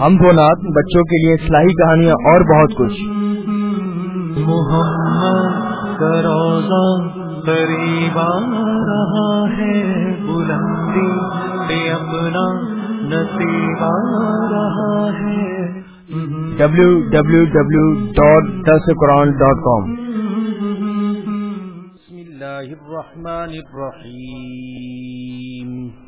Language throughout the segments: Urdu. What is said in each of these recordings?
ہم دو نات بچوں کے لیے اصلاحی کہانیاں اور بہت کچھ۔ محمد روزہ قریب رہا ہے بلندی پہ اپنا نصیب آ رہا ہے۔ W W W dot this Quran dot com بسم اللہ الرحمن الرحیم۔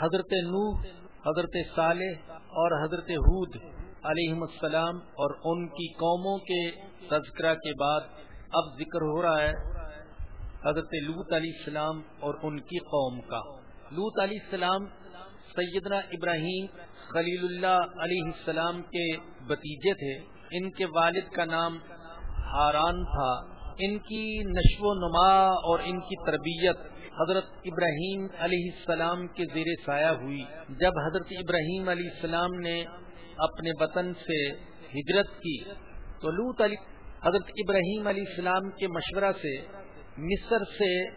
حضرت نو حضرت صالح اور حضرت حود علیہ السلام اور ان کی قوموں کے تذکرہ کے بعد اب ذکر ہو رہا ہے حضرت لوت علیہ السلام اور ان کی قوم کا۔ لوت علیہ السلام سیدنا ابراہیم خلیل اللہ علیہ السلام کے بتیجے تھے۔ ان کے والد کا نام ہاران تھا۔ ان کی نشو و نما اور ان کی تربیت حضرت ابراہیم علیہ السلام کے زیر سایہ ہوئی۔ جب حضرت ابراہیم علیہ السلام نے اپنے وطن سے ہجرت کی تو لوت علی حضرت ابراہیم علیہ السلام کے مشورہ سے مصر سے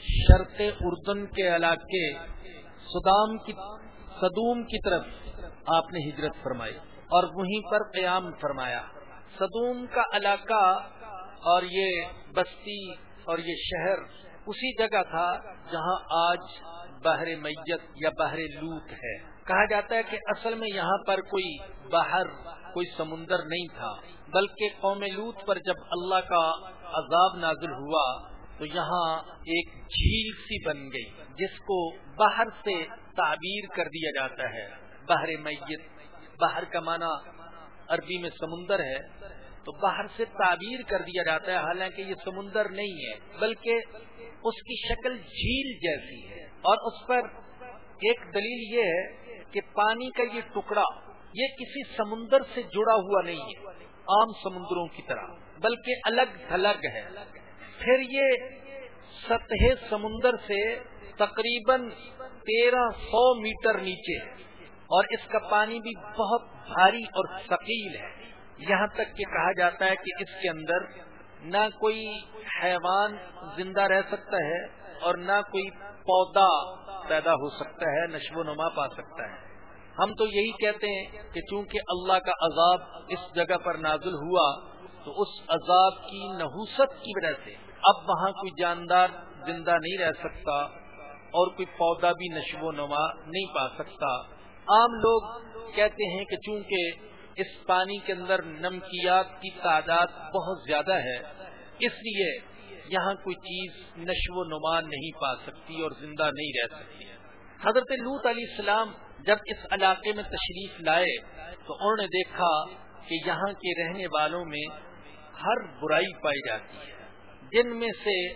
شرط اردن کے علاقے سدام کی صدوم کی طرف آپ نے ہجرت فرمائی اور وہیں پر قیام فرمایا۔ صدوم کا علاقہ اور یہ بستی اور یہ شہر اسی جگہ تھا جہاں آج بحر میت یا بحر لوت ہے۔ کہا جاتا ہے کہ اصل میں یہاں پر کوئی باہر کوئی سمندر نہیں تھا، بلکہ قوم لوت پر جب اللہ کا عذاب نازل ہوا، تو یہاں ایک جھیل سی بن گئی، جس کو باہر سے تعبیر کر دیا جاتا ہے۔ بحر میت باہر کا معنی عربی میں سمندر ہے۔ تو باہر سے تعبیر کر دیا جاتا ہے، حالانکہ یہ سمندر نہیں ہے، بلکہ اس کی شکل جھیل جیسی ہے۔ اور اس پر ایک دلیل یہ ہے کہ پانی کا یہ ٹکڑا، یہ کسی سمندر سے جڑا ہوا نہیں ہے، عام سمندروں کی طرح، بلکہ الگ تھلگ ہے۔ پھر یہ سطح سمندر سے تقریباً تیرہ سو میٹر نیچے ہے، اور اس کا پانی بھی بہت بھاری اور ثقیل ہے۔ یہاں تک کہ کہا جاتا ہے کہ اس کے اندر نہ کوئی حیوان زندہ رہ سکتا ہے اور نہ کوئی پودا پیدا ہو سکتا ہے، نشو و نما پا سکتا ہے۔ ہم تو یہی کہتے ہیں کہ چونکہ اللہ کا عذاب اس جگہ پر نازل ہوا، تو اس عذاب کی نحوست کی وجہ سے اب وہاں کوئی جاندار زندہ نہیں رہ سکتا اور کوئی پودا بھی نشو و نما نہیں پا سکتا۔ عام لوگ کہتے ہیں کہ چونکہ اس پانی کے اندر نمکیات کی تعداد بہت زیادہ ہے، اس لیے یہاں کوئی چیز نشو و نما نہیں پا سکتی اور زندہ نہیں رہ سکتی۔ حضرت لوت علیہ السلام جب اس علاقے میں تشریف لائے تو انہوں نے دیکھا کہ یہاں کے رہنے والوں میں ہر برائی پائی جاتی ہے۔ جن میں سے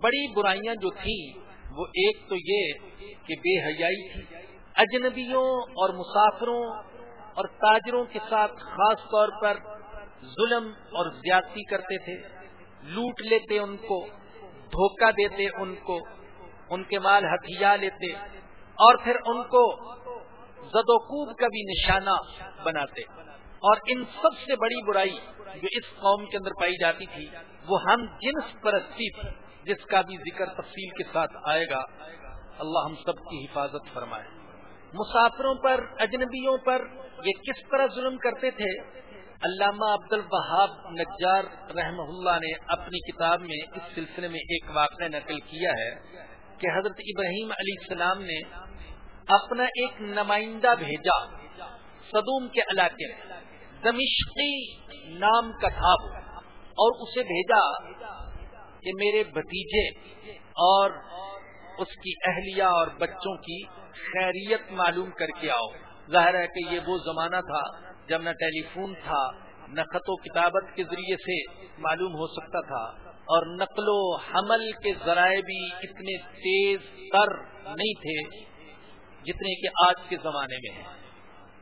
بڑی برائیاں جو تھیں، وہ ایک تو یہ کہ بے حیائی تھی۔ اجنبیوں اور مسافروں اور تاجروں کے ساتھ خاص طور پر ظلم اور زیادتی کرتے تھے، لوٹ لیتے ان کو، دھوکہ دیتے ان کو، ان کے مال ہتھیا لیتے، اور پھر ان کو زد و کوب کا بھی نشانہ بناتے۔ اور ان سب سے بڑی برائی جو اس قوم کے اندر پائی جاتی تھی، وہ ہم جنس پرستی تھی جس کا بھی ذکر تفصیل کے ساتھ آئے گا، اللہ ہم سب کی حفاظت فرمائے۔ مسافروں پر، اجنبیوں پر یہ کس طرح ظلم کرتے تھے؟ علامہ عبد البہاب نجار رحمہ اللہ نے اپنی کتاب میں اس سلسلے میں ایک واقعہ نقل کیا ہے کہ حضرت ابراہیم علیہ السلام نے اپنا ایک نمائندہ بھیجا صدوم کے علاقے میں، دمشقی نام کا تھا اور اسے بھیجا کہ میرے بھتیجے اور اس کی اہلیہ اور بچوں کی خیریت معلوم کر کے آؤ۔ ظاہر ہے کہ یہ وہ زمانہ تھا جب نہ ٹیلی فون تھا، نہ خط و کتابت کے ذریعے سے معلوم ہو سکتا تھا اور نقل و حمل کے ذرائع بھی اتنے تیز تر نہیں تھے جتنے کہ آج کے زمانے میں ہیں۔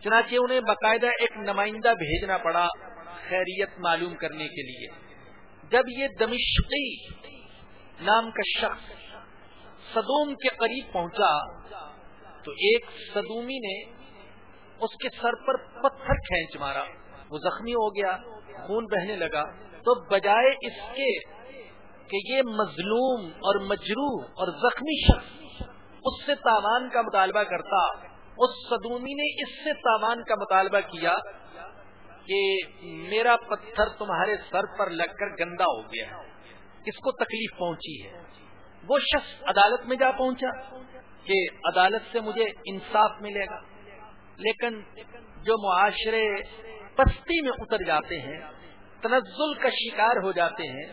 چنانچہ انہیں باقاعدہ ایک نمائندہ بھیجنا پڑا خیریت معلوم کرنے کے لیے۔ جب یہ دمشقی نام کا شخص صدوم کے قریب پہنچا تو ایک صدومی نے اس کے سر پر پتھر کھینچ مارا۔ وہ زخمی ہو گیا، خون بہنے لگا۔ تو بجائے اس کے کہ یہ مظلوم اور مجروح اور زخمی شخص اس سے تاوان کا مطالبہ کرتا، اس صدومی نے اس سے تاوان کا مطالبہ کیا کہ میرا پتھر تمہارے سر پر لگ کر گندا ہو گیا اس کو تکلیف پہنچی ہے؟ وہ شخص عدالت میں جا پہنچا کہ عدالت سے مجھے انصاف ملے گا۔ لیکن جو معاشرے پستی میں اتر جاتے ہیں، تنزل کا شکار ہو جاتے ہیں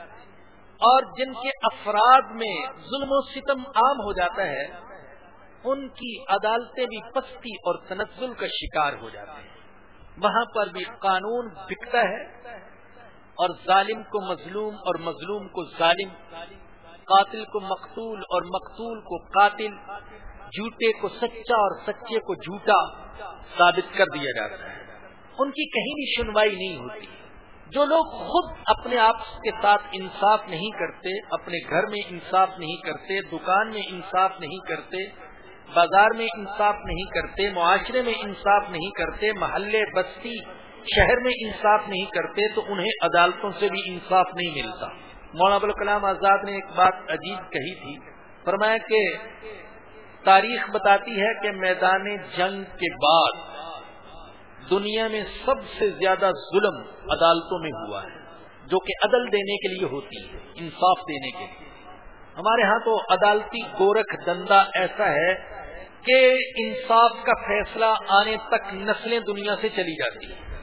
اور جن کے افراد میں ظلم و ستم عام ہو جاتا ہے، ان کی عدالتیں بھی پستی اور تنزل کا شکار ہو جاتے ہیں۔ وہاں پر بھی قانون بکتا ہے اور ظالم کو مظلوم اور مظلوم کو ظالم، قاتل کو مقتول اور مقتول کو قاتل جھوٹے کو سچا اور سچے کو جھوٹا ثابت کر دیا جاتا ہے۔ ان کی کہیں بھی سنوائی نہیں ہوتی۔ جو لوگ خود اپنے آپ کے ساتھ انصاف نہیں کرتے، اپنے گھر میں انصاف نہیں کرتے، دکان میں انصاف نہیں کرتے، بازار میں انصاف نہیں کرتے، معاشرے میں انصاف نہیں کرتے، محلے، بستی، شہر میں انصاف نہیں کرتے، تو انہیں عدالتوں سے بھی انصاف نہیں ملتا۔ مولانا ابوالکلام آزاد نے ایک بات عجیب کہی تھی۔ فرمایا کہ تاریخ بتاتی ہے کہ میدان جنگ کے بعد دنیا میں سب سے زیادہ ظلم عدالتوں میں ہوا ہے، جو کہ عدل دینے کے لیے ہوتی ہے، انصاف دینے کے لیے۔ ہمارے ہاں تو عدالتی گورکھ دندا ایسا ہے کہ انصاف کا فیصلہ آنے تک نسلیں دنیا سے چلی جاتی ہیں۔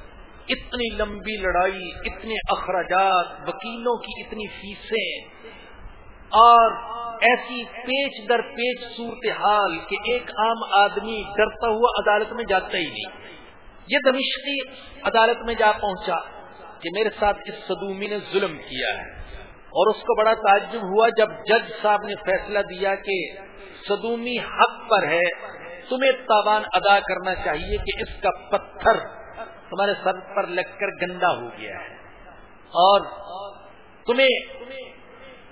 اتنی لمبی لڑائی، اتنے اخراجات، وکیلوں کی اتنی فیسیں اور ایسی پیچ در پیچ صورتحال کہ ایک عام آدمی ڈرتا ہوا عدالت میں جاتا ہی نہیں۔ یہ دمشقی عدالت میں جا پہنچا کہ میرے ساتھ اس صدومی نے ظلم کیا ہے۔ اور اس کو بڑا تعجب ہوا جب جج صاحب نے فیصلہ دیا کہ صدومی حق پر ہے، تمہیں تاوان ادا کرنا چاہیے کہ اس کا پتھر تمہارے سر پر لگ کر گندا ہو گیا ہے۔ اور تمہیں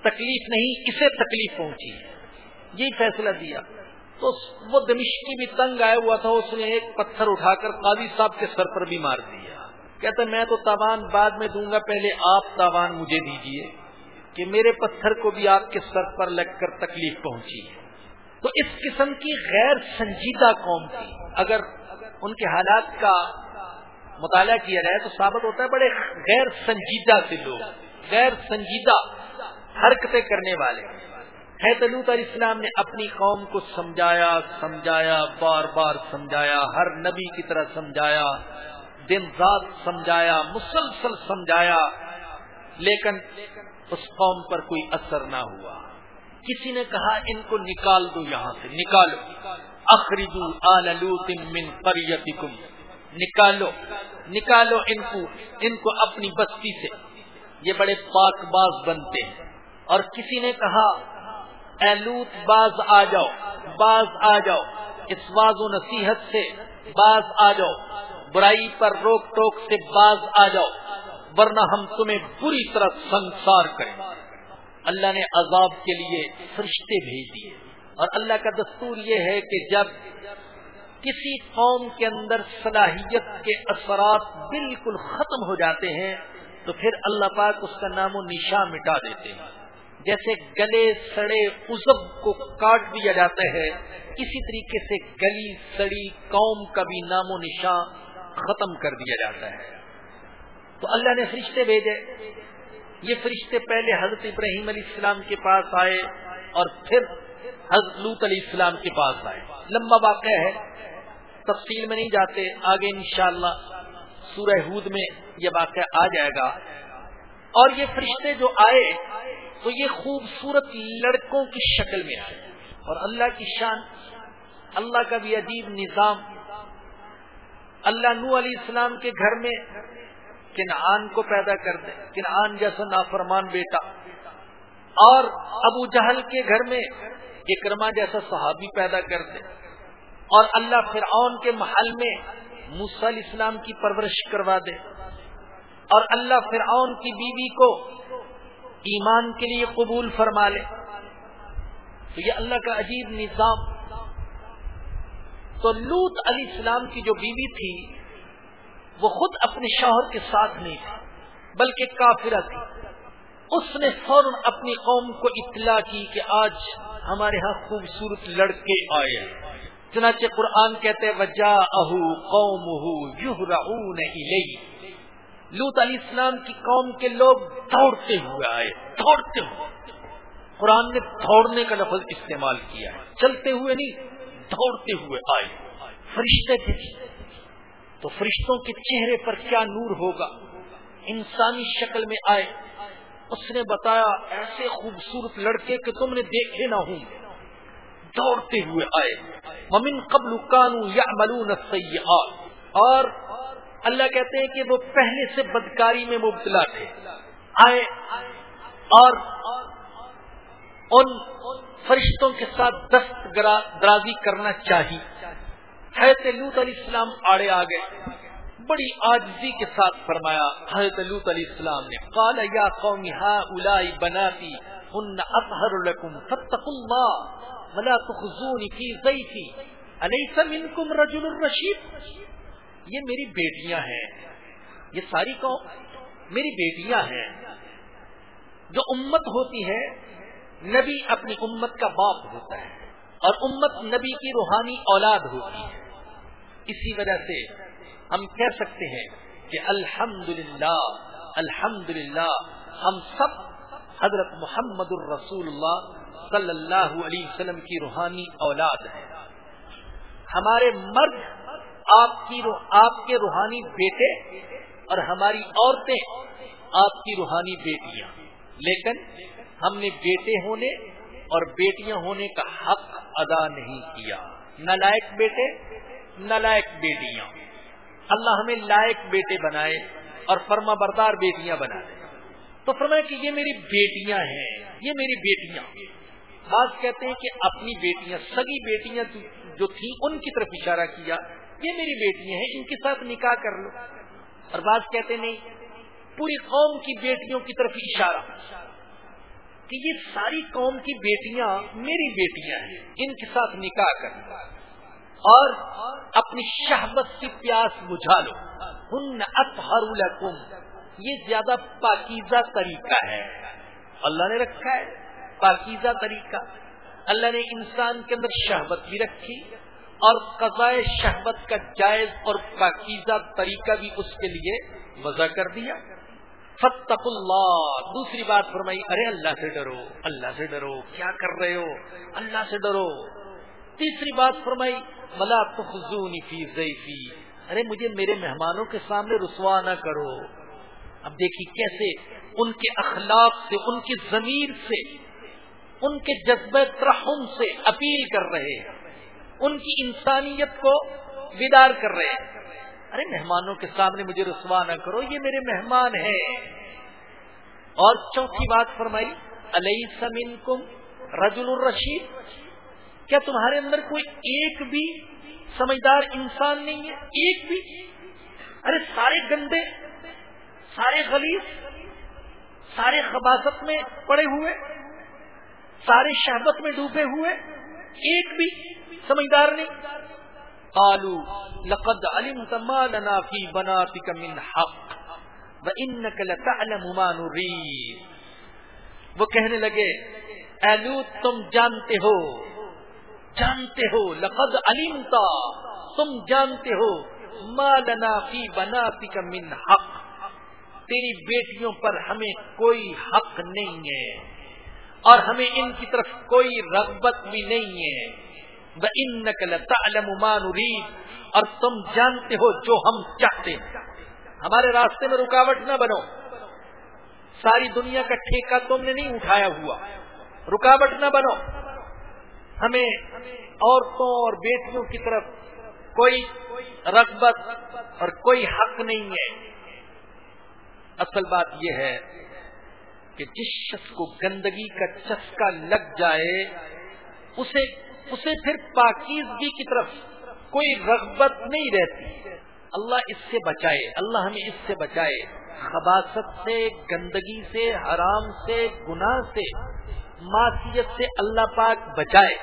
تکلیف نہیں اسے تکلیف پہنچی۔ یہی فیصلہ دیا۔ تو وہ دمشقی بھی تنگ آیا ہوا تھا، اس نے ایک پتھر اٹھا کر قاضی صاحب کے سر پر بھی مار دیا۔ کہتا میں تو تاوان بعد میں دوں گا، پہلے آپ تاوان مجھے دیجیے کہ میرے پتھر کو بھی آپ کے سر پر لگ کر تکلیف پہنچی۔ ہے تو اس قسم کی غیر سنجیدہ قوم تھی۔ اگر ان کے حالات کا مطالعہ کیا جائے تو ثابت ہوتا ہے، بڑے غیر سنجیدہ سے لوگ۔ غیر سنجیدہ۔ حرکتیں کرنے والے ہیں۔ حیدلوت علیہ السلام نے اپنی قوم کو سمجھایا سمجھایا، بار بار سمجھایا، ہر نبی کی طرح سمجھایا، دن رات سمجھایا، مسلسل سمجھایا، لیکن اس قوم پر کوئی اثر نہ ہوا۔ کسی نے کہا، ان کو نکال دو یہاں سے، نکالو۔ اخریدو آلوت من قریتکم نکالو نکالو ان کو ان کو اپنی بستی سے۔ یہ بڑے پاک باز بنتے ہیں۔ اور کسی نے کہا، اے لوت، باز آ جاؤ، باز آ جاؤ، اس واز و نصیحت سے باز آ جاؤ، برائی پر روک ٹوک سے باز آ جاؤ، ورنہ ہم تمہیں بری طرح سنسار کریں اللہ نے عذاب کے لیے فرشتے بھیج دیے۔ اور اللہ کا دستور یہ ہے کہ جب کسی قوم کے اندر صلاحیت کے اثرات بالکل ختم ہو جاتے ہیں، تو پھر اللہ پاک اس کا نام و نشان مٹا دیتے ہیں۔ جیسے گلے سڑے ازب کو کاٹ دیا جاتا ہے اسی طریقے سے گلی سڑی قوم کا بھی نام و نشان ختم کر دیا جاتا ہے۔ تو اللہ نے فرشتے بھیجے۔ یہ فرشتے پہلے حضرت ابراہیم علیہ السلام کے پاس آئے اور پھر حضرت لوت علیہ السلام کے پاس آئے۔ لمبا واقعہ ہے۔ تفصیل میں نہیں جاتے۔ آگے انشاءاللہ سورہ ہود میں یہ واقعہ آ جائے گا۔ اور یہ فرشتے جو آئے تو یہ خوبصورت لڑکوں کی شکل میں آئے۔ اور اللہ کی شان، اللہ کا بھی عجیب نظام۔ اللہ نو علیہ السلام کے گھر میں کنعان کو پیدا کر دے۔ کنعان جیسا نافرمان بیٹا۔ اور ابو جہل کے گھر میں اکرما جیسا صحابی پیدا کر دے۔ اور اللہ فرعون کے محل میں موسیٰ علیہ السلام کی پرورش کروا دے۔ اور اللہ فرعون کی بیوی کو ایمان کے لیے قبول فرما لے۔ تو یہ اللہ کا عجیب نظام۔ تو لوت علیہ السلام کی جو بیوی تھی، وہ خود اپنے شوہر کے ساتھ نہیں تھی، بلکہ کافرہ تھی۔ اس نے فوراً اپنی قوم کو اطلاع کی کہ آج ہمارے ہاں خوبصورت لڑکے آئے چنانچہ قرآن کہتے وجا اہو قوم لوت علیہ السلام کی قوم کے لوگ دوڑتے ہوئے آئے، دوڑتے ہوئے۔ قرآن نے دوڑنے کا لفظ استعمال کیا ہے۔ چلتے ہوئے نہیں، دوڑتے ہوئے آئے۔ فرشتے تھے۔ تو فرشتوں کے چہرے پر کیا نور ہوگا؟ انسانی شکل میں آئے۔ اس نے بتایا، ایسے خوبصورت لڑکے کہ تم نے دیکھے نہ ہوں۔ دوڑتے ہوئے آئے۔ ممن قبل کانو یا ملون اور اللہ کہتے ہیں کہ وہ پہلے سے بدکاری میں مبتلا تھے۔ آئے اور ان فرشتوں کے ساتھ دست درازی کرنا چاہیے حضرت لوت علیہ السلام آڑے آ گئے۔ بڑی آجزی کے ساتھ فرمایا، حضرت لوت علیہ السلام نے، قال یا قوم هؤلاء بناتی هن اطهر لكم فاتقوا الله ولا تخزوني في ضيفي اليس منكم رجل رشید؟ یہ میری بیٹیاں ہیں۔ یہ ساری قوم میری بیٹیاں ہیں۔ جو امت ہوتی ہے، نبی اپنی امت کا باپ ہوتا ہے اور امت نبی کی روحانی اولاد ہوتی ہے۔ اسی وجہ سے ہم کہہ سکتے ہیں کہ الحمد للہ الحمد للہ ہم سب حضرت محمد الرسول اللہ صلی اللہ علیہ وسلم کی روحانی اولاد ہیں۔ ہمارے مرد آپ کی آپ کے روحانی بیٹے اور ہماری عورتیں آپ کی روحانی بیٹیاں۔ لیکن ہم نے بیٹے ہونے اور بیٹیاں ہونے کا حق ادا نہیں کیا۔ نہ لائق بیٹے نہ لائق بیٹیاں۔ اللہ ہمیں لائق بیٹے بنائے اور فرما بردار بیٹیاں بنا دے۔ تو فرمایا کہ یہ میری بیٹیاں ہیں، یہ میری بیٹیاں۔ بعض کہتے ہیں کہ اپنی بیٹیاں، سگی بیٹیاں جو تھیں، ان کی طرف اشارہ کیا۔ یہ میری بیٹیاں ہیں، ان کے ساتھ نکاح کر لو۔ اور بعض کہتے نہیں، پوری قوم کی بیٹیوں کی طرف اشارہ۔ کہ یہ ساری قوم کی بیٹیاں میری بیٹیاں ہیں، ان کے ساتھ نکاح کر اور اپنی شہبت کی پیاس بجھا لو۔ ہن اطہر لکم۔ یہ زیادہ پاکیزہ طریقہ ہے۔ اللہ نے رکھا ہے، پاکیزہ طریقہ۔ اللہ نے انسان کے اندر شہبت بھی رکھی۔ اور قضائے شہبت کا جائز اور پاکیزہ طریقہ بھی اس کے لیے وضع کر دیا۔ فتق اللہ دوسری بات فرمائی، ارے اللہ سے ڈرو، اللہ سے ڈرو، کیا کر رہے ہو؟ اللہ سے ڈرو۔ تیسری بات فرمائی ملا تخزونی فی زیفی ارے مجھے میرے مہمانوں کے سامنے رسوا نہ کرو۔ اب دیکھیے کیسے، ان کے اخلاق سے، ان کی ضمیر سے، ان کے جذبہ ترحم سے اپیل کر رہے ہیں۔ ان کی انسانیت کو بیدار کر رہے ہیں۔ ارے مہمانوں کے سامنے مجھے رسوا نہ کرو، یہ میرے مہمان ہیں۔ اور چوتھی بات فرمائی علیہ سمین کم رجل الرشید کیا تمہارے اندر کوئی ایک بھی سمجھدار انسان نہیں ہے؟ ایک بھی؟ ارے سارے گندے، سارے غلیظ، سارے خباست میں پڑے ہوئے، سارے شہبت میں ڈوبے ہوئے ایک بھی سمجھدار نہیں۔ قالوا لقد علمت ما لنا في بناتك من حق وانك لتعلم ما نريد۔ وہ کہنے لگے ایلوت تم جانتے ہو جانتے ہو، لقد علمت، تم جانتے ہو، ما لنا في بناتك من حق۔ تیری بیٹیوں پر ہمیں کوئی حق نہیں ہے۔ اور ہمیں ان کی طرف کوئی رغبت بھی نہیں ہے۔ ان نقل اور تم جانتے ہو جو ہم چاہتے ہیں۔ ہمارے راستے میں رکاوٹ نہ بنو۔ ساری دنیا کا ٹھیکہ تم نے نہیں اٹھایا ہوا۔ رکاوٹ نہ بنو۔ ہمیں عورتوں اور بیٹیوں کی طرف کوئی رغبت اور کوئی حق نہیں ہے۔ اصل بات یہ ہے کہ جس شخص کو گندگی کا چسکا لگ جائے، اسے اسے پھر پاکیزگی کی طرف کوئی رغبت نہیں رہتی۔ اللہ اس سے بچائے، اللہ ہمیں اس سے بچائے۔ خباست سے، گندگی سے، حرام سے، گناہ سے، معصیت سے اللہ پاک بچائے۔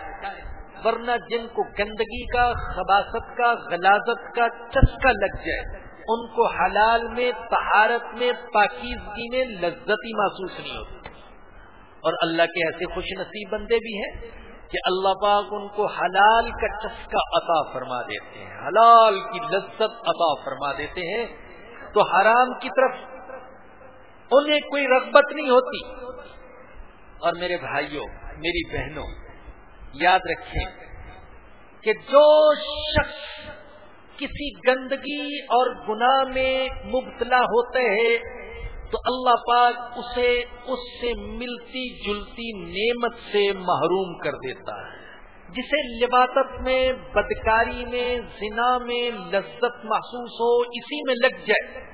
ورنہ جن کو گندگی کا خباست کا، غلازت کا چسکا لگ جائے ان کو حلال میں تہارت میں، پاکیزگی میں لذتی محسوس نہیں ہوتی۔ اور اللہ کے ایسے خوش نصیب بندے بھی ہیں کہ اللہ پاک ان کو حلال کا چسکا عطا فرما دیتے ہیں۔ حلال کی لذت عطا فرما دیتے ہیں۔ تو حرام کی طرف انہیں کوئی رغبت نہیں ہوتی۔ اور میرے بھائیوں، میری بہنوں، یاد رکھیں کہ جو شخص کسی گندگی اور گناہ میں مبتلا ہوتے ہیں، تو اللہ پاک اسے، اس سے ملتی جلتی نعمت سے محروم کر دیتا ہے۔ جسے لباست میں، بدکاری میں، زنا میں لذت محسوس ہو، اسی میں لگ جائے۔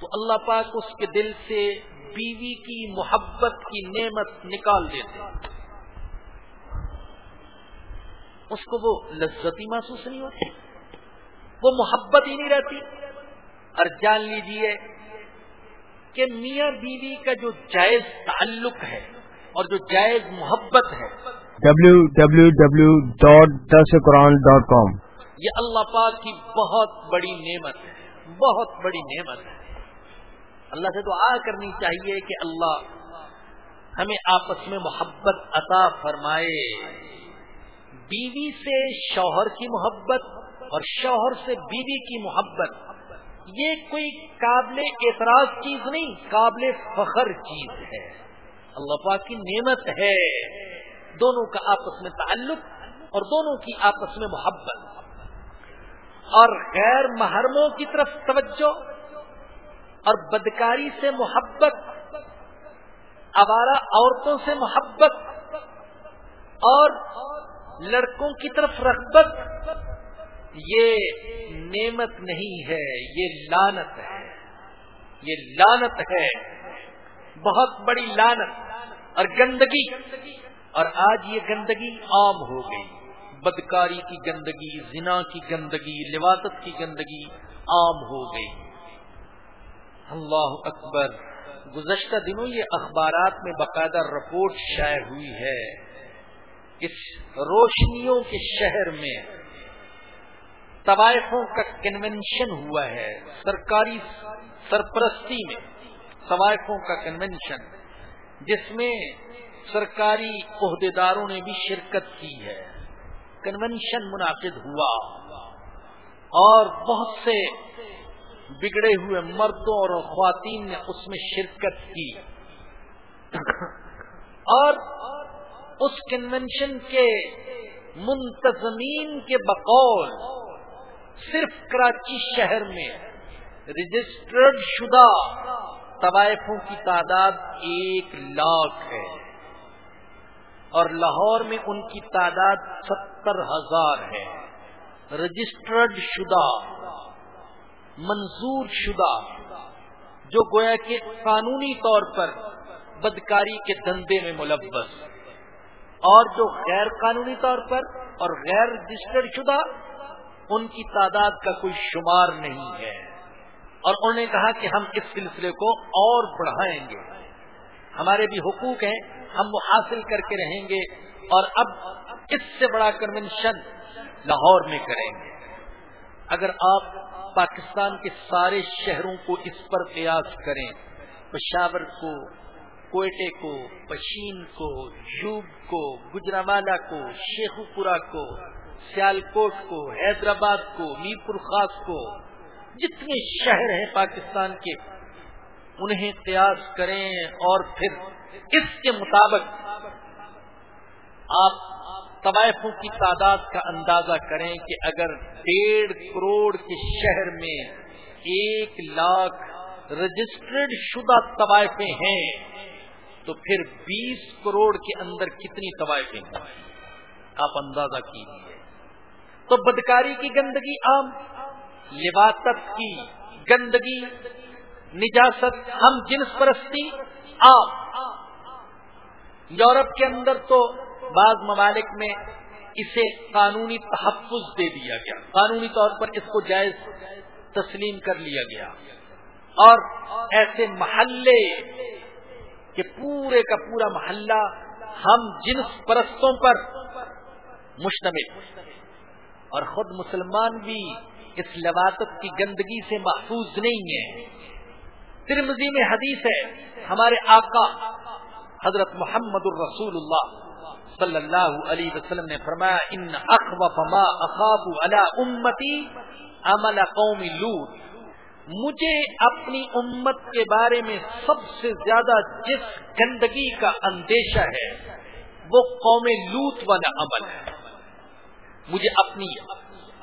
تو اللہ پاک اس کے دل سے بیوی کی محبت کی نعمت نکال دیتے اس کو وہ لذتی محسوس نہیں ہوتی؟ وہ محبت ہی نہیں رہتی۔ اور جان لیجیے کہ میاں بیوی کا جو جائز تعلق ہے اور جو جائز محبت ہے۔ W W W dot this Quran dot com یہ اللہ پاک کی بہت بڑی نعمت ہے۔ بہت بڑی نعمت ہے۔ اللہ سے تو آ کرنی چاہیے کہ اللہ ہمیں آپس میں محبت عطا فرمائے۔ بیوی سے شوہر کی محبت اور شوہر سے بیوی کی محبت، یہ کوئی قابل اعتراض چیز نہیں، قابل فخر چیز ہے۔ اللہ پاک کی نعمت ہے۔ دونوں کا آپس میں تعلق اور دونوں کی آپس میں محبت۔ اور غیر محرموں کی طرف توجہ اور بدکاری سے محبت، آوارہ عورتوں سے محبت اور لڑکوں کی طرف رغبت۔ یہ نعمت نہیں ہے، یہ لانت ہے۔ یہ لانت ہے۔ بہت بڑی لانت اور گندگی۔ اور آج یہ گندگی عام ہو گئی۔ بدکاری کی گندگی، زنا کی گندگی لباست کی گندگی عام ہو گئی۔ اللہ اکبر۔ گزشتہ دنوں یہ اخبارات میں باقاعدہ رپورٹ شائع ہوئی ہے۔ اس روشنیوں کے شہر میں طوائفوں کا کنونشن ہوا ہے، سرکاری سرپرستی میں، طوائفوں کا کنونشن جس میں سرکاری عہدیداروں نے بھی شرکت کی ہے۔ کنونشن منعقد ہوا۔ اور بہت سے بگڑے ہوئے مردوں اور خواتین نے اس میں شرکت کی۔ اور اس کنونشن کے منتظمین کے بقول صرف کراچی شہر میں رجسٹرڈ شدہ طوائفوں کی تعداد ایک لاکھ ہے اور لاہور میں ان کی تعداد ستر ہزار ہے۔ رجسٹرڈ شدہ، منظور شدہ، جو گویا کہ قانونی طور پر بدکاری کے دندے میں ملوث، اور جو غیر قانونی طور پر اور غیر رجسٹرڈ شدہ ان کی تعداد کا کوئی شمار نہیں ہے۔ اور انہوں نے کہا کہ ہم اس سلسلے کو اور بڑھائیں گے۔ ہمارے بھی حقوق ہیں، ہم وہ حاصل کر کے رہیں گے۔ اور اب اس سے بڑا کنونشن لاہور میں کریں گے۔ اگر آپ پاکستان کے سارے شہروں کو اس پر قیاس کریں، پشاور کو، کوئٹے کو، پشین کو یوب کو گجراوالا کو شیخو پورا کو سیالکوٹ کو، حیدرآباد کو میر پور خاص کو، جتنے شہر ہیں پاکستان کے، انہیں قیاس کریں اور پھر اس کے مطابق آپ طوائفوں کی تعداد کا اندازہ کریں کہ اگر ڈیڑھ کروڑ کے شہر میں ایک لاکھ رجسٹرڈ شدہ طوائفیں ہیں، تو پھر بیس کروڑ کے اندر کتنی طوائفیں ہیں؟ آپ اندازہ کیجیے تو بدکاری کی گندگی عام۔ لباست کی۔ گندگی، نجاست ہم جنس پرستی عام۔ یورپ کے اندر تو بعض ممالک میں اسے قانونی تحفظ دے دیا گیا۔ قانونی طور پر اس کو جائز تسلیم کر لیا گیا۔ اور ایسے محلے کہ پورے کا پورا محلہ ہم جنس پرستوں پر مشتمل۔ اور خود مسلمان بھی اس لباطت کی گندگی سے محفوظ نہیں ہے ترمزی میں حدیث ہے، ہمارے آقا حضرت محمد الرسول اللہ صلی اللہ علیہ وسلم نے فرمایا، ان اخوف ما اخاف علی امتی عمل قوم لوت مجھے اپنی امت کے بارے میں سب سے زیادہ جس گندگی کا اندیشہ ہے، وہ قوم لوت والا عمل ہے۔ مجھے اپنی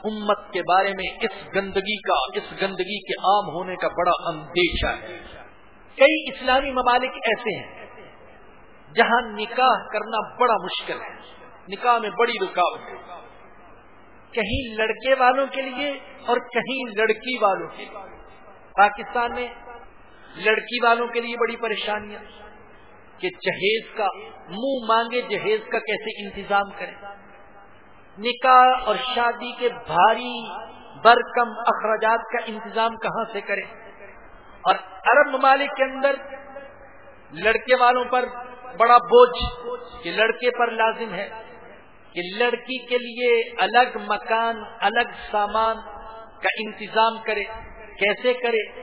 امت کے بارے میں اس گندگی کا، اس گندگی کے عام ہونے کا بڑا اندیشہ ہے۔ کئی اسلامی ممالک ایسے ہیں جہاں نکاح کرنا بڑا مشکل ہے، نکاح میں بڑی رکاوٹ ہے۔ کہیں لڑکے والوں کے لیے اور کہیں لڑکی والوں کے لیے۔ پاکستان میں لڑکی والوں کے لیے بڑی پریشانیاں کہ جہیز کا، منہ مانگے جہیز کا کیسے انتظام کریں؟ نکاح اور شادی کے بھاری برکم اخراجات کا انتظام کہاں سے کریں؟ اور عرب ممالک کے اندر لڑکے والوں پر بڑا بوجھ کہ لڑکے پر لازم ہے کہ لڑکی کے لیے الگ مکان، الگ سامان کا انتظام کرے۔ کیسے کرے؟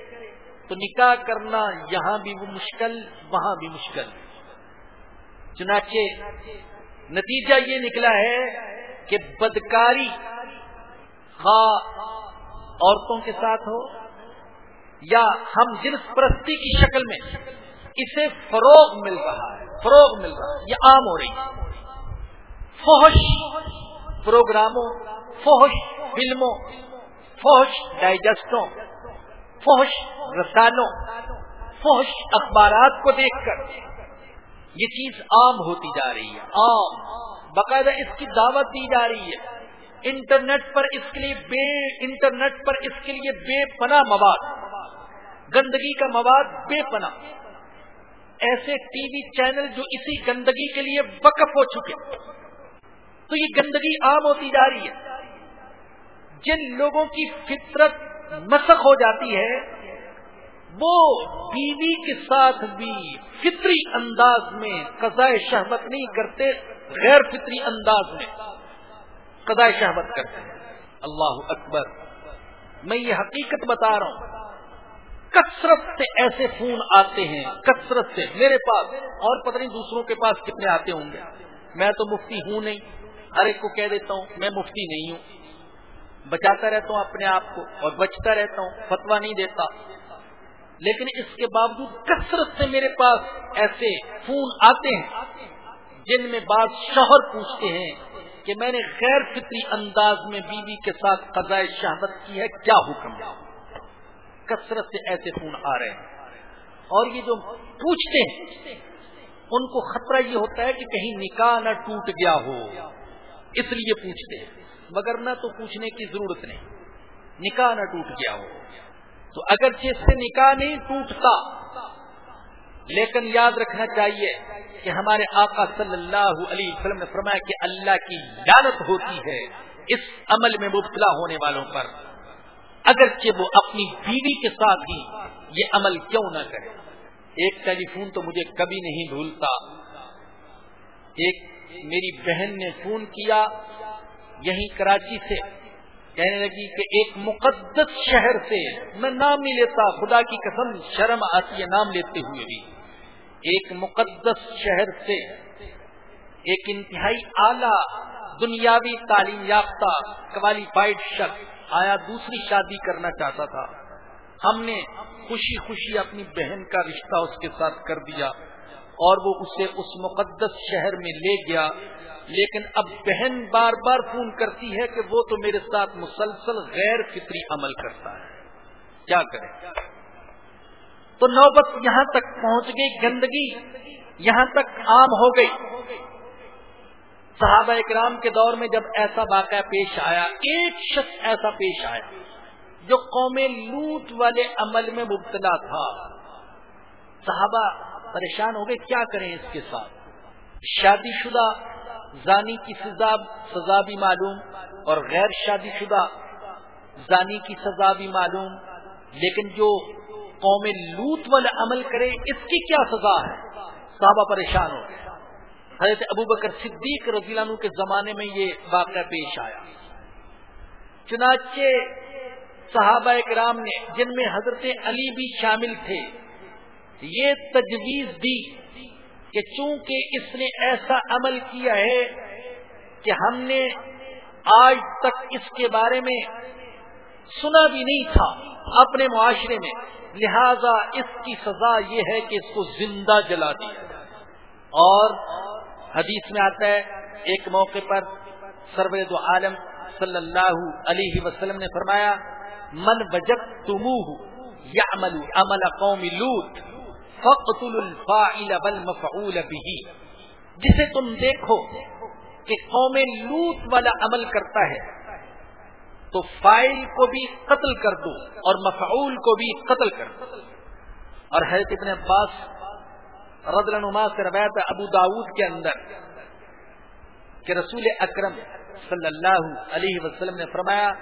تو نکاح کرنا یہاں بھی وہ مشکل، وہاں بھی مشکل۔ چنانچہ نتیجہ یہ نکلا ہے کہ بدکاری خواہ عورتوں کے ساتھ ہو یا ہم جنس پرستی کی شکل میں اسے فروغ مل رہا ہے، فروغ مل رہا ہے، یہ عام ہو رہی ہے۔ فوش پروگراموں فوش فلموں فوش ڈائجسٹوں فوش رسالوں فوش اخبارات کو دیکھ کر یہ چیز عام ہوتی جا رہی ہے، عام۔ باقاعدہ اس کی دعوت دی جا رہی ہے۔ انٹرنیٹ پر اس کے لیے بے، انٹرنیٹ پر اس کے لیے بے پناہ مواد۔ گندگی کا مواد بے پناہ۔ ایسے ٹی وی چینل جو اسی گندگی کے لیے وقف ہو چکے۔ تو یہ گندگی عام ہوتی جا رہی ہے۔ جن لوگوں کی فطرت مسخ ہو جاتی ہے، وہ بیوی کے ساتھ بھی فطری انداز میں قضاء شہبت نہیں کرتے۔ غیر فطری انداز میں قضاء شہبت کرتے ہیں۔ اللہ اکبر۔ میں یہ حقیقت بتا رہا ہوں۔ کثرت سے ایسے فون آتے ہیں، کثرت سے میرے پاس اور پتہ نہیں دوسروں کے پاس کتنے آتے ہوں گے۔ میں تو مفتی ہوں نہیں۔ ہر ایک کو کہہ دیتا ہوں، میں مفتی نہیں ہوں۔ بچاتا رہتا ہوں اپنے آپ کو اور بچتا رہتا ہوں فتوا نہیں دیتا۔ لیکن اس کے باوجود کثرت سے میرے پاس ایسے فون آتے ہیں۔ جن میں بعض شوہر پوچھتے ہیں کہ میں نے غیر فطری انداز میں بیوی بی کے ساتھ قضاء شہادت کی ہے، کیا حکم کثرت سے ایسے فون آ رہے ہیں۔ اور یہ جو پوچھتے ہیں، ان کو خطرہ یہ ہوتا ہے کہ کہیں نکاح نہ ٹوٹ گیا ہو۔ اس لیے پوچھتے ہیں۔ مگر نہ تو پوچھنے کی ضرورت نہیں۔ نکاح نہ ٹوٹ گیا ہو۔ تو اگر سے نکاح نہیں ٹوٹتا لیکن یاد رکھنا چاہیے کہ ہمارے آقا صلی اللہ علیہ وسلم نے فرمایا کہ اللہ کی لالت ہوتی ہے اس عمل میں مبتلا ہونے والوں پر۔ اگرچہ وہ اپنی بیوی کے ساتھ ہی یہ عمل کیوں نہ کرے۔ ایک ٹیلی فون تو مجھے کبھی نہیں بھولتا۔ ایک میری بہن نے فون کیا یہیں کراچی سے۔ کہنے لگی کہ ایک مقدس شہر سے میں نام نہیں لیتا، خدا کی قسم شرم آتی ہے نام لیتے ہوئے بھی۔ ایک مقدس شہر سے ایک انتہائی اعلی دنیاوی تعلیم یافتہ کوالیفائڈ شخص آیا، دوسری شادی کرنا چاہتا تھا۔ ہم نے خوشی خوشی اپنی بہن کا رشتہ اس کے ساتھ کر دیا اور وہ اسے اس مقدس شہر میں لے گیا۔ لیکن اب بہن بار بار فون کرتی ہے کہ وہ تو میرے ساتھ مسلسل غیر فطری عمل کرتا ہے۔ کیا کرے؟ تو نوبت یہاں تک پہنچ گئی، گندگی یہاں تک عام ہو گئی۔ صحابہ اکرام کے دور میں جب ایسا واقعہ پیش آیا، ایک شخص ایسا پیش آیا جو قوم لوٹ والے عمل میں مبتلا تھا۔ صحابہ پریشان ہو گئے، کیا کریں اس کے ساتھ؟ شادی شدہ زانی کی سزا سزا بھی معلوم اور غیر شادی شدہ زانی کی سزا بھی معلوم، لیکن جو قوم لوٹ والا عمل کرے، اس کی کیا سزا ہے؟ صحابہ پریشان ہو گئے۔ حضرت ابو بکر صدیق رضی اللہ عنہ کے زمانے میں یہ واقعہ پیش آیا۔ چنانچہ صحابہ کرام نے، جن میں حضرت علی بھی شامل تھے، یہ تجویز دی کہ چونکہ اس نے ایسا عمل کیا ہے کہ ہم نے آج تک اس کے بارے میں سنا بھی نہیں تھا اپنے معاشرے میں، لہذا اس کی سزا یہ ہے کہ اس کو زندہ جلا دیا اور حدیث میں آتا ہے، ایک موقع پر سرور عالم صلی اللہ علیہ وسلم نے فرمایا، من بجت تمہ یا عمل عمل قوم لوٹ فقتل الفاعل والمفعول به. جسے تم دیکھو کہ قوم لوٹ والا عمل کرتا ہے، تو فائل کو بھی قتل کر دو اور مفعول کو بھی قتل کر دو۔ اور حضرت ابن عباس رضی اللہ سے روایت ابو داود کے اندر کہ رسول اکرم صلی اللہ علیہ وسلم نے فرمایا،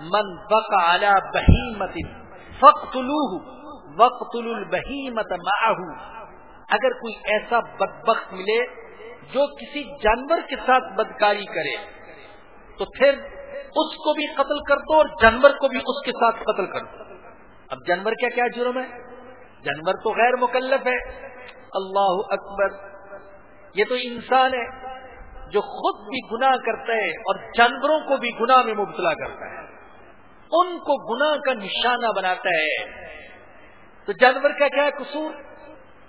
من بقع على بہیمت فقتلوه وقت البہیمت معه۔ اگر کوئی ایسا بدبخت ملے جو کسی جانور کے ساتھ بدکاری کرے، تو پھر اس کو بھی قتل کر دو اور جانور کو بھی اس کے ساتھ قتل کر دو۔ اب جانور کیا کیا جرم ہے؟ جانور تو غیر مکلف ہے۔ اللہ اکبر۔ یہ تو انسان ہے جو خود بھی گناہ کرتا ہے اور جانوروں کو بھی گناہ میں مبتلا کرتا ہے۔ ان کو گناہ کا نشانہ بناتا ہے۔ تو جانور کا کیا قصور؟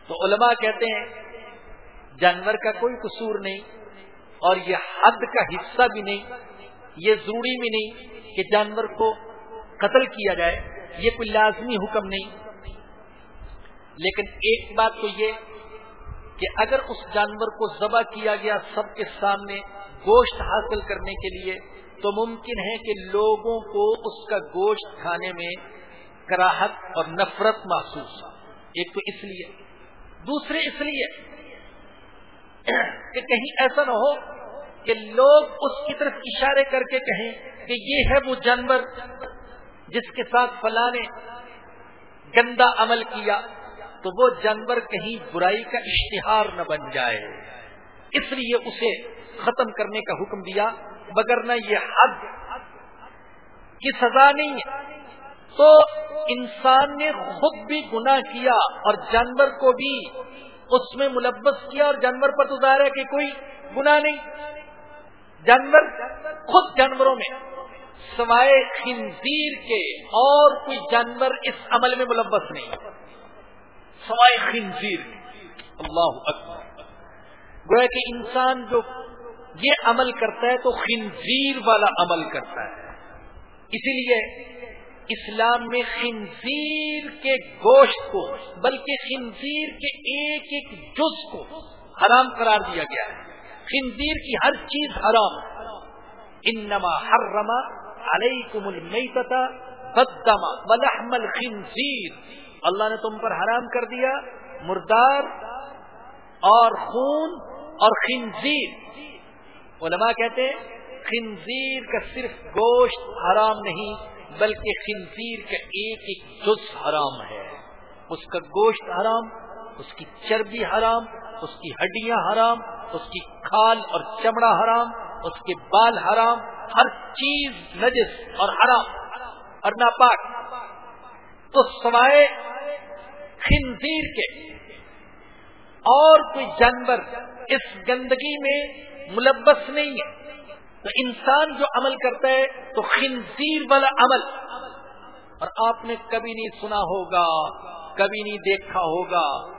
تو علماء کہتے ہیں جانور کا کوئی قصور نہیں اور یہ حد کا حصہ بھی نہیں، یہ ضروری بھی نہیں کہ جانور کو قتل کیا جائے، یہ کوئی لازمی حکم نہیں۔ لیکن ایک بات تو یہ کہ اگر اس جانور کو ذبح کیا گیا سب کے سامنے گوشت حاصل کرنے کے لیے، تو ممکن ہے کہ لوگوں کو اس کا گوشت کھانے میں کراہت اور نفرت محسوس ایک تو اس لیے۔ دوسرے اس لیے کہ کہیں ایسا نہ ہو کہ لوگ اس کی طرف اشارے کر کے کہیں کہ یہ ہے وہ جانور جس کے ساتھ فلاں نے گندا عمل کیا، تو وہ جانور کہیں برائی کا اشتہار نہ بن جائے۔ اس لیے اسے ختم کرنے کا حکم دیا، مگر نہ یہ حد کی سزا نہیں ہے۔ تو انسان نے خود بھی گناہ کیا اور جانور کو بھی اس میں ملبس کیا اور جانور پر تو ظاہر ہے کہ کوئی گناہ نہیں۔ جانور، خود جانوروں میں، سوائے خنزیر کے اور کوئی جانور اس عمل میں ملبس نہیں۔ سوائے خنزیر اللہ اکبر۔ گویا کہ انسان جو یہ عمل کرتا ہے تو خنزیر والا عمل کرتا ہے۔ اسی لیے اسلام میں خنزیر کے گوشت کو، بلکہ خنزیر کے ایک ایک جز کو حرام قرار دیا گیا ہے۔ خنزیر کی ہر چیز حرام۔ انما حرم علیکم المیتتا بدما ولحم الخنزیر۔ اللہ نے تم پر حرام کر دیا مردار اور خون اور خنزیر۔ علماء کہتے ہیں خنزیر کا صرف گوشت حرام نہیں بلکہ خنزیر کا ایک ایک جز حرام ہے۔ اس کا گوشت حرام، اس کی چربی حرام، اس کی ہڈیاں حرام، اس کی کھال اور چمڑا حرام، اس کے بال حرام، ہر چیز نجس اور حرام اور ناپاک۔ تو سوائے خنزیر کے اور کوئی جانور اس گندگی میں ملبس نہیں ہے۔ تو انسان جو عمل کرتا ہے تو خنزیر والا عمل۔ اور آپ نے کبھی نہیں سنا ہوگا، کبھی نہیں دیکھا ہوگا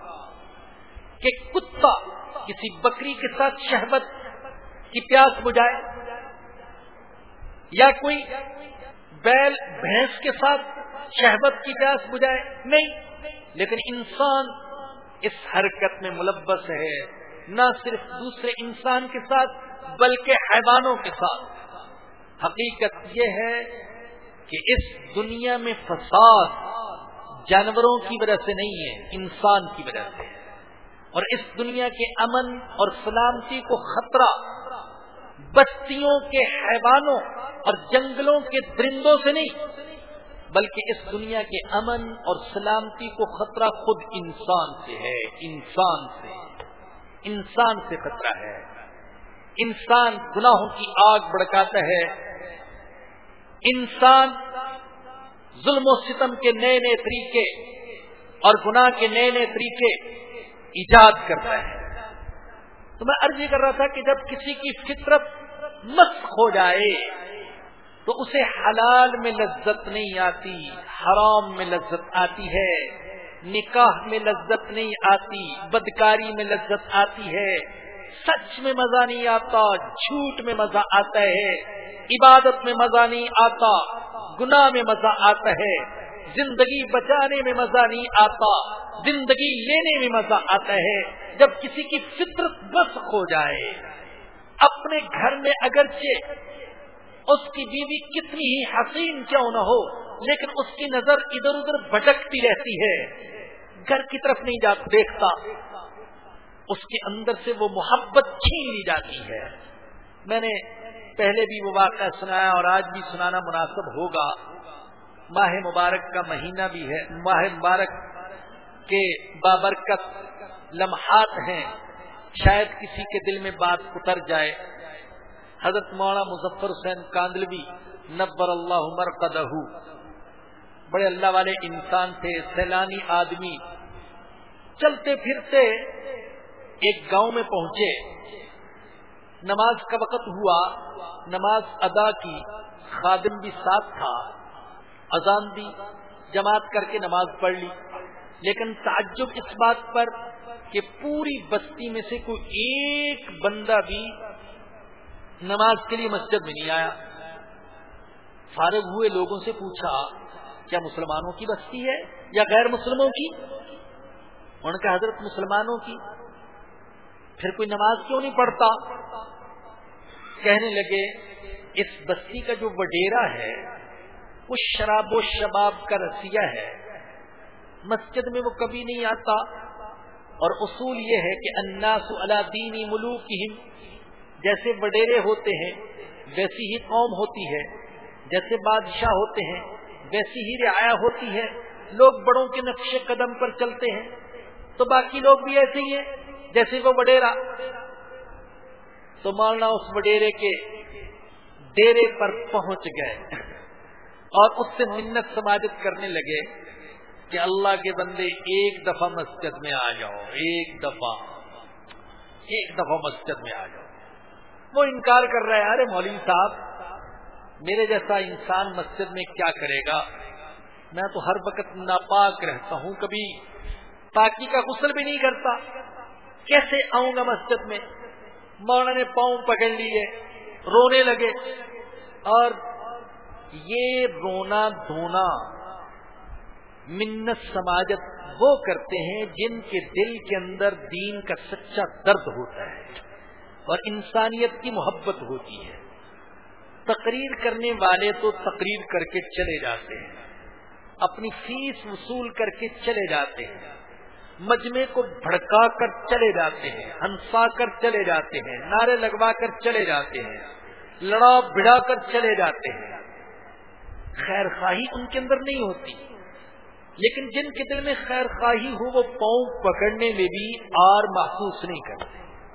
کہ کتا کسی بکری کے ساتھ شہبت کی پیاس بجائے یا کوئی بیل بھینس کے ساتھ شہبت کی پیاس بجائے نہیں، لیکن انسان اس حرکت میں ملبس ہے۔ نہ صرف دوسرے انسان کے ساتھ بلکہ حیوانوں کے ساتھ۔ حقیقت یہ ہے کہ اس دنیا میں فساد جانوروں کی وجہ سے نہیں ہے، انسان کی وجہ سے۔ اور اس دنیا کے امن اور سلامتی کو خطرہ۔ بستیوں کے حیوانوں اور جنگلوں کے درندوں سے نہیں، بلکہ اس دنیا کے امن اور سلامتی کو خطرہ خود انسان سے ہے، انسان سے۔ انسان سے خطرہ ہے۔ انسان گناہوں کی آگ بڑکاتا ہے۔ انسان ظلم و ستم کے نئے نئے طریقے اور گناہ کے نئے نئے طریقے ایجاد کرتا ہے۔ تو میں عرض یہ کر رہا تھا کہ جب کسی کی فطرت مسخ ہو جائے تو اسے حلال میں لذت نہیں آتی، حرام میں لذت آتی ہے، نکاح میں لذت نہیں آتی، بدکاری میں لذت آتی ہے۔ سچ میں مزہ نہیں آتا، جھوٹ میں مزہ آتا ہے، عبادت میں مزہ نہیں آتا، گناہ میں مزہ آتا ہے، زندگی بچانے میں مزہ نہیں آتا، زندگی لینے میں مزہ آتا ہے، جب کسی کی فطرت بس ہو جائے۔ اپنے گھر میں اگرچہ اس کی بیوی کتنی ہی حسین کیوں نہ ہو، لیکن اس کی نظر ادھر ادھر بھٹکتی رہتی ہے۔ گھر کی طرف نہیں جا دیکھتا۔ اس کے اندر سے وہ محبت چھین لی جاتی ہے۔ میں نے پہلے بھی وہ واقعہ سنایا اور آج بھی سنانا مناسب ہوگا۔ ماہ مبارک کا مہینہ بھی ہے۔ ماہ مبارک کے بابرکت لمحات ہیں۔ شاید کسی کے دل میں بات اتر جائے۔ حضرت مولانا مظفر حسین کاندلوی، نبر اللہ عمر قدہ بڑے اللہ والے انسان تھے، سیلانی آدمی۔ چلتے پھرتے ایک گاؤں میں پہنچے۔ نماز کا وقت ہوا، نماز ادا کی، خادم بھی ساتھ تھا۔ اذان دی، جماعت کر کے نماز پڑھ لی۔ لیکن تعجب اس بات پر کہ پوری بستی میں سے کوئی ایک بندہ بھی نماز کے لیے مسجد میں نہیں آیا۔ فارغ ہوئے لوگوں سے پوچھا، کیا مسلمانوں کی بستی ہے یا غیر مسلموں کی؟ ان کا حضرت مسلمانوں کی۔ پھر کوئی نماز کیوں نہیں پڑھتا؟ کہنے لگے، اس بستی کا جو وڈیرا ہے، وہ شراب و شباب کا رسیہ ہے۔ مسجد میں وہ کبھی نہیں آتا۔ اور اصول یہ ہے کہ اناس اللہ دینی ملوک جیسے وڈیرے ہوتے ہیں، ویسی ہی قوم ہوتی ہے۔ جیسے بادشاہ ہوتے ہیں، ویسی ہی رعایا ہوتی ہے۔ لوگ بڑوں کے نقش قدم پر چلتے ہیں۔ تو باقی لوگ بھی ایسے ہی ہیں۔ جیسے وہ وڈیرا۔ تو ماننا اس وڈیرے کے ڈیرے پر پہنچ گئے اور اس سے منت سماجت کرنے لگے کہ اللہ کے بندے ایک دفعہ مسجد میں آ جاؤ، ایک دفعہ ایک دفعہ مسجد میں آ جاؤ۔ وہ انکار کر رہے ہیں ارے مولوی صاحب، میرے جیسا انسان مسجد میں کیا کرے گا؟ میں تو ہر وقت ناپاک رہتا ہوں، کبھی پاکی کا غسل بھی نہیں کرتا۔ کیسے آؤں گا مسجد میں؟ مولانا نے پاؤں پکڑ لیے، رونے لگے۔ اور یہ رونا دھونا منت سماجت وہ کرتے ہیں جن کے دل کے اندر دین کا سچا درد ہوتا ہے اور انسانیت کی محبت ہوتی ہے۔ تقریر کرنے والے تو تقریر کر کے چلے جاتے ہیں، اپنی فیس وصول کر کے چلے جاتے ہیں۔ مجمے کو بھڑکا کر چلے جاتے ہیں، ہنسا کر چلے جاتے ہیں، نعرے لگوا کر چلے جاتے ہیں، لڑا بڑا کر چلے جاتے ہیں۔ خیر خواہی ان کے اندر نہیں ہوتی۔ لیکن جن کے دل میں خیر خواہی ہو، وہ پاؤں پکڑنے میں بھی آر محسوس نہیں کرتے۔